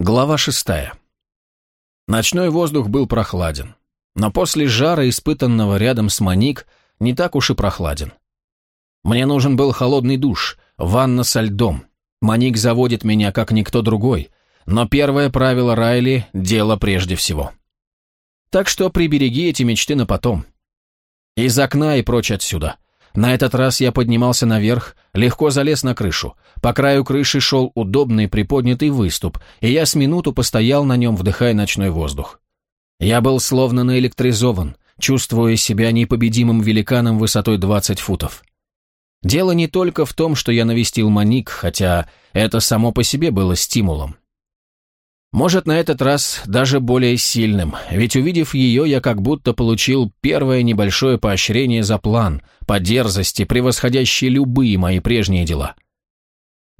Глава шестая. Ночной воздух был прохладен, но после жара, испытанного рядом с Маник, не так уж и прохладен. Мне нужен был холодный душ, ванна со льдом. Маник заводит меня, как никто другой, но первое правило Райли – дело прежде всего. Так что прибереги эти мечты на потом. Из окна и прочь отсюда – на этот раз я поднимался наверх, легко залез на крышу. По краю крыши шел удобный приподнятый выступ, и я с минуту постоял на нем, вдыхая ночной воздух. Я был словно наэлектризован, чувствуя себя непобедимым великаном высотой 20 футов. Дело не только в том, что я навестил Маник, хотя это само по себе было стимулом. Может, на этот раз даже более сильным, ведь увидев ее, я как будто получил первое небольшое поощрение за план, по дерзости, превосходящий любые мои прежние дела.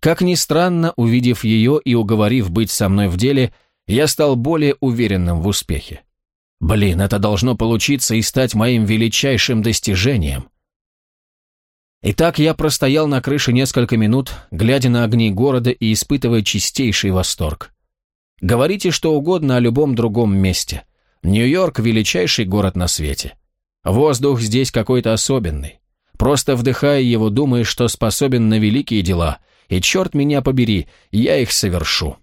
Как ни странно, увидев ее и уговорив быть со мной в деле, я стал более уверенным в успехе. Блин, это должно получиться и стать моим величайшим достижением. Итак, я простоял на крыше несколько минут, глядя на огни города и испытывая чистейший восторг. Говорите что угодно о любом другом месте. Нью-Йорк – величайший город на свете. Воздух здесь какой-то особенный. Просто вдыхая его, думаешь, что способен на великие дела, и черт меня побери, я их совершу.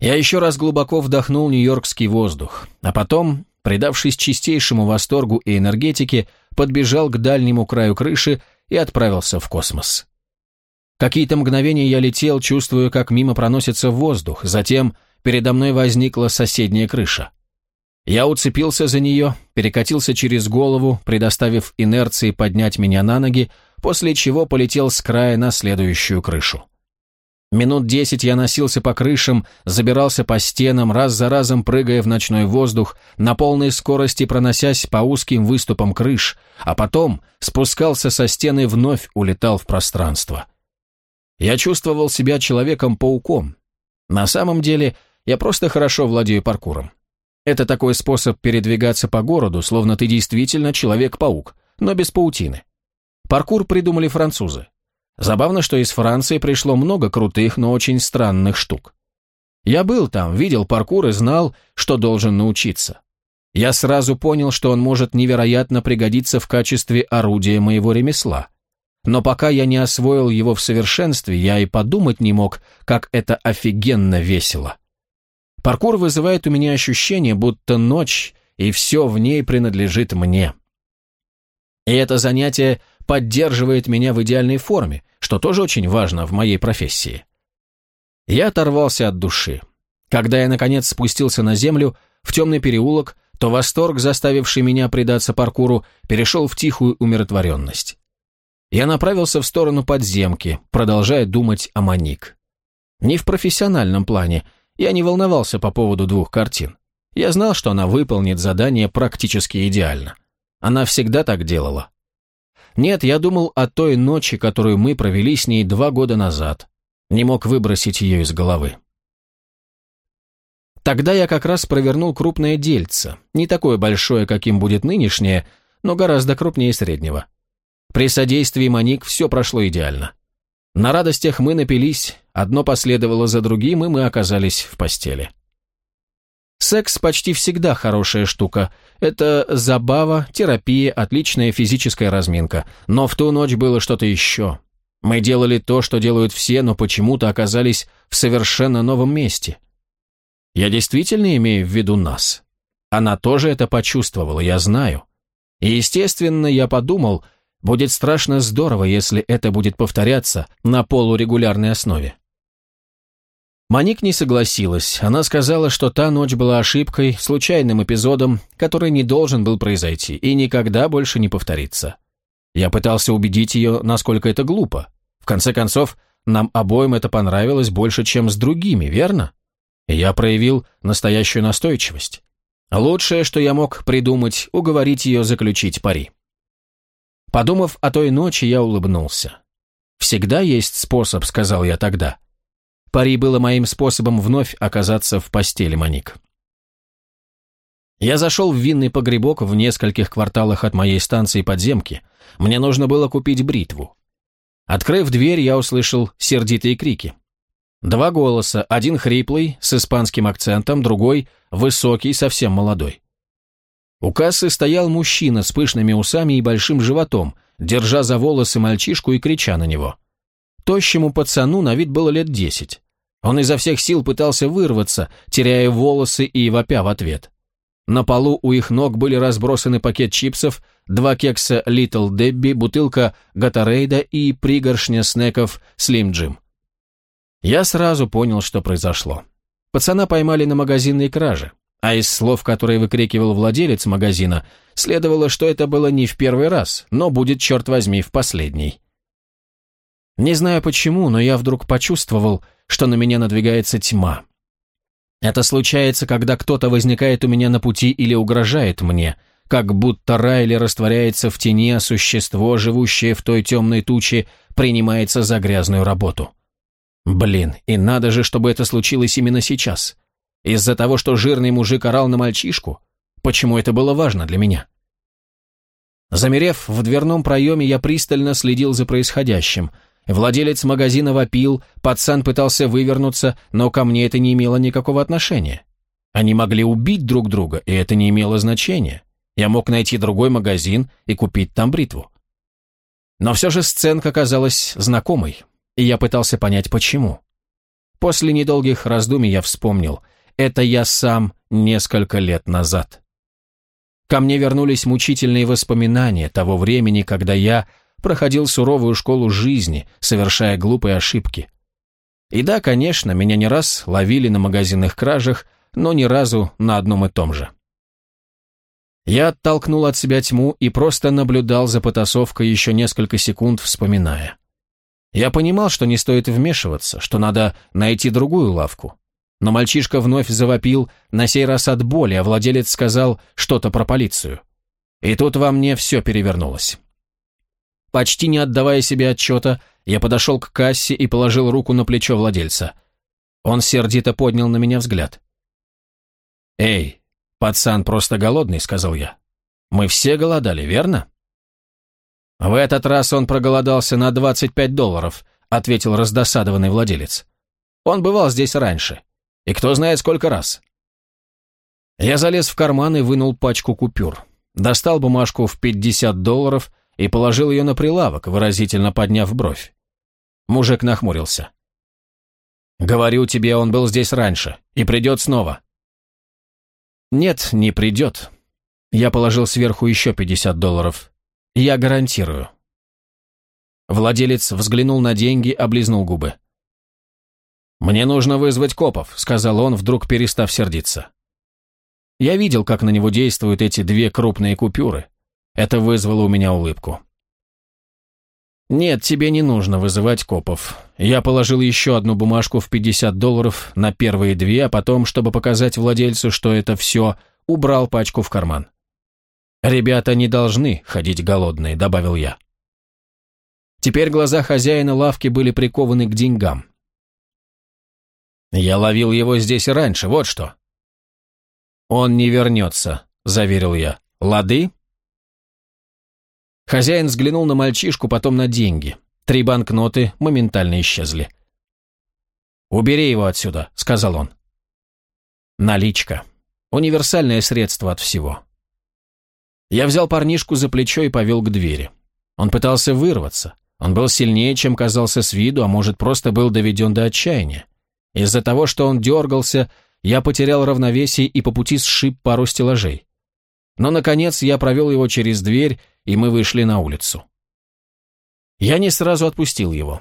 Я еще раз глубоко вдохнул нью-йоркский воздух, а потом, предавшись чистейшему восторгу и энергетике, подбежал к дальнему краю крыши и отправился в космос. Какие-то мгновения я летел, чувствуя, как мимо проносится воздух, затем передо мной возникла соседняя крыша. Я уцепился за нее, перекатился через голову, предоставив инерции поднять меня на ноги, после чего полетел с края на следующую крышу. Минут десять я носился по крышам, забирался по стенам, раз за разом прыгая в ночной воздух, на полной скорости проносясь по узким выступам крыш, а потом спускался со стены вновь улетал в пространство. Я чувствовал себя Человеком-пауком. На самом деле, я просто хорошо владею паркуром. Это такой способ передвигаться по городу, словно ты действительно Человек-паук, но без паутины. Паркур придумали французы. Забавно, что из Франции пришло много крутых, но очень странных штук. Я был там, видел паркур и знал, что должен научиться. Я сразу понял, что он может невероятно пригодиться в качестве орудия моего ремесла. Но пока я не освоил его в совершенстве, я и подумать не мог, как это офигенно весело. Паркур вызывает у меня ощущение, будто ночь, и все в ней принадлежит мне. И это занятие поддерживает меня в идеальной форме, что тоже очень важно в моей профессии. Я оторвался от души. Когда я, наконец, спустился на землю, в темный переулок, то восторг, заставивший меня предаться паркуру, перешел в тихую умиротворенность я направился в сторону подземки, продолжая думать о Маник. Не в профессиональном плане, я не волновался по поводу двух картин. Я знал, что она выполнит задание практически идеально. Она всегда так делала. Нет, я думал о той ночи, которую мы провели с ней два года назад. Не мог выбросить ее из головы. Тогда я как раз провернул крупное дельце, не такое большое, каким будет нынешнее, но гораздо крупнее среднего. При содействии Маник все прошло идеально. На радостях мы напились, одно последовало за другим, и мы оказались в постели. Секс почти всегда хорошая штука. Это забава, терапия, отличная физическая разминка. Но в ту ночь было что-то еще. Мы делали то, что делают все, но почему-то оказались в совершенно новом месте. Я действительно имею в виду нас. Она тоже это почувствовала, я знаю. И, естественно, я подумал, Будет страшно здорово, если это будет повторяться на полурегулярной основе. Маник не согласилась. Она сказала, что та ночь была ошибкой, случайным эпизодом, который не должен был произойти и никогда больше не повторится. Я пытался убедить ее, насколько это глупо. В конце концов, нам обоим это понравилось больше, чем с другими, верно? Я проявил настоящую настойчивость. Лучшее, что я мог придумать, уговорить ее заключить пари. Подумав о той ночи, я улыбнулся. «Всегда есть способ», — сказал я тогда. Пари было моим способом вновь оказаться в постели Моник. Я зашел в винный погребок в нескольких кварталах от моей станции подземки. Мне нужно было купить бритву. Открыв дверь, я услышал сердитые крики. Два голоса, один хриплый, с испанским акцентом, другой высокий, совсем молодой. У кассы стоял мужчина с пышными усами и большим животом, держа за волосы мальчишку и крича на него. Тощему пацану на вид было лет десять. Он изо всех сил пытался вырваться, теряя волосы и вопя в ответ. На полу у их ног были разбросаны пакет чипсов, два кекса Little Debbie, бутылка Гатарейда и пригоршня снеков Slim Jim. Я сразу понял, что произошло. Пацана поймали на магазинной краже, а из слов, которые выкрикивал владелец магазина, следовало, что это было не в первый раз, но будет, черт возьми, в последний. Не знаю почему, но я вдруг почувствовал, что на меня надвигается тьма. Это случается, когда кто-то возникает у меня на пути или угрожает мне, как будто Райли растворяется в тени, а существо, живущее в той темной туче, принимается за грязную работу. Блин, и надо же, чтобы это случилось именно сейчас. Из-за того, что жирный мужик орал на мальчишку? Почему это было важно для меня? Замерев в дверном проеме, я пристально следил за происходящим – Владелец магазина вопил, пацан пытался вывернуться, но ко мне это не имело никакого отношения. Они могли убить друг друга, и это не имело значения. Я мог найти другой магазин и купить там бритву. Но все же сценка казалась знакомой, и я пытался понять, почему. После недолгих раздумий я вспомнил, это я сам несколько лет назад. Ко мне вернулись мучительные воспоминания того времени, когда я проходил суровую школу жизни, совершая глупые ошибки. И да, конечно, меня не раз ловили на магазинных кражах, но ни разу на одном и том же. Я оттолкнул от себя тьму и просто наблюдал за потасовкой еще несколько секунд, вспоминая. Я понимал, что не стоит вмешиваться, что надо найти другую лавку. Но мальчишка вновь завопил, на сей раз от боли, а владелец сказал что-то про полицию. И тут во мне все перевернулось. Почти не отдавая себе отчета, я подошел к кассе и положил руку на плечо владельца. Он сердито поднял на меня взгляд. «Эй, пацан просто голодный», — сказал я. «Мы все голодали, верно?» «В этот раз он проголодался на 25 долларов», — ответил раздосадованный владелец. «Он бывал здесь раньше. И кто знает, сколько раз». Я залез в карман и вынул пачку купюр. Достал бумажку в 50 долларов — и положил ее на прилавок, выразительно подняв бровь. Мужик нахмурился. «Говорю тебе, он был здесь раньше и придет снова». «Нет, не придет». Я положил сверху еще 50 долларов. «Я гарантирую». Владелец взглянул на деньги, облизнул губы. «Мне нужно вызвать копов», — сказал он, вдруг перестав сердиться. Я видел, как на него действуют эти две крупные купюры. Это вызвало у меня улыбку. «Нет, тебе не нужно вызывать копов. Я положил еще одну бумажку в 50 долларов на первые две, а потом, чтобы показать владельцу, что это все, убрал пачку в карман. «Ребята не должны ходить голодные», — добавил я. Теперь глаза хозяина лавки были прикованы к деньгам. «Я ловил его здесь и раньше, вот что». «Он не вернется», — заверил я. «Лады?» Хозяин взглянул на мальчишку, потом на деньги. Три банкноты моментально исчезли. «Убери его отсюда», — сказал он. Наличка. Универсальное средство от всего. Я взял парнишку за плечо и повел к двери. Он пытался вырваться. Он был сильнее, чем казался с виду, а может, просто был доведен до отчаяния. Из-за того, что он дергался, я потерял равновесие и по пути сшиб пару стеллажей. Но, наконец, я провел его через дверь, и мы вышли на улицу. Я не сразу отпустил его.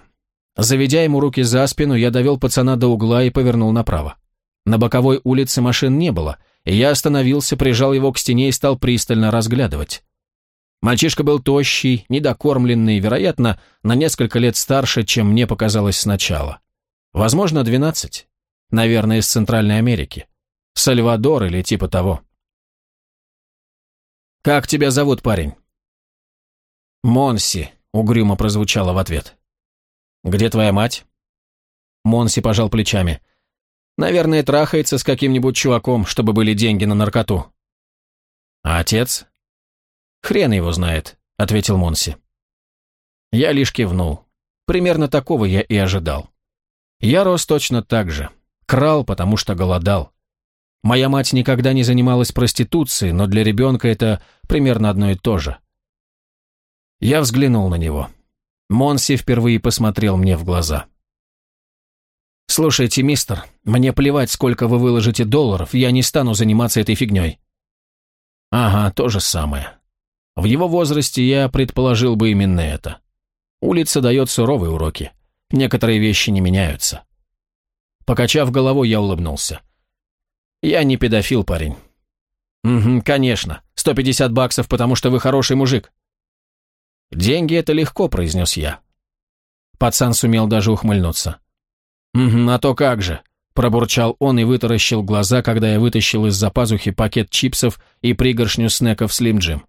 Заведя ему руки за спину, я довел пацана до угла и повернул направо. На боковой улице машин не было, и я остановился, прижал его к стене и стал пристально разглядывать. Мальчишка был тощий, недокормленный, вероятно, на несколько лет старше, чем мне показалось сначала. Возможно, двенадцать. Наверное, из Центральной Америки. Сальвадор или типа того. «Как тебя зовут, парень?» «Монси», — угрюмо прозвучало в ответ. «Где твоя мать?» Монси пожал плечами. «Наверное, трахается с каким-нибудь чуваком, чтобы были деньги на наркоту». «А отец?» «Хрен его знает», — ответил Монси. Я лишь кивнул. Примерно такого я и ожидал. Я рос точно так же. Крал, потому что голодал. Моя мать никогда не занималась проституцией, но для ребенка это примерно одно и то же. Я взглянул на него. Монси впервые посмотрел мне в глаза. «Слушайте, мистер, мне плевать, сколько вы выложите долларов, я не стану заниматься этой фигней». «Ага, то же самое. В его возрасте я предположил бы именно это. Улица дает суровые уроки. Некоторые вещи не меняются». Покачав головой, я улыбнулся. «Я не педофил, парень». «Угу, конечно. 150 баксов, потому что вы хороший мужик». «Деньги — это легко», — произнес я. Пацан сумел даже ухмыльнуться. «Угу, а то как же», — пробурчал он и вытаращил глаза, когда я вытащил из-за пазухи пакет чипсов и пригоршню снеков Slim Jim.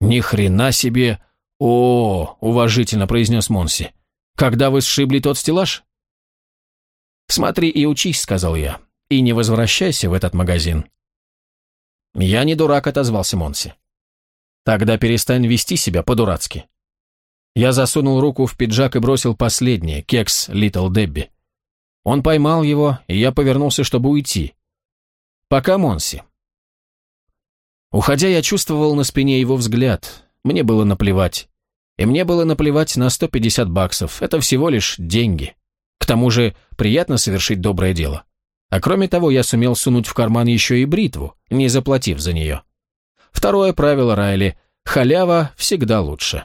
«Ни хрена себе! О, — уважительно произнес Монси. Когда вы сшибли тот стеллаж?» «Смотри и учись», — сказал я и не возвращайся в этот магазин». «Я не дурак», — отозвался Монси. «Тогда перестань вести себя по-дурацки». Я засунул руку в пиджак и бросил последнее, кекс Литл Дебби. Он поймал его, и я повернулся, чтобы уйти. «Пока, Монси». Уходя, я чувствовал на спине его взгляд. Мне было наплевать. И мне было наплевать на 150 баксов. Это всего лишь деньги. К тому же приятно совершить доброе дело. А кроме того, я сумел сунуть в карман еще и бритву, не заплатив за нее. Второе правило Райли – халява всегда лучше.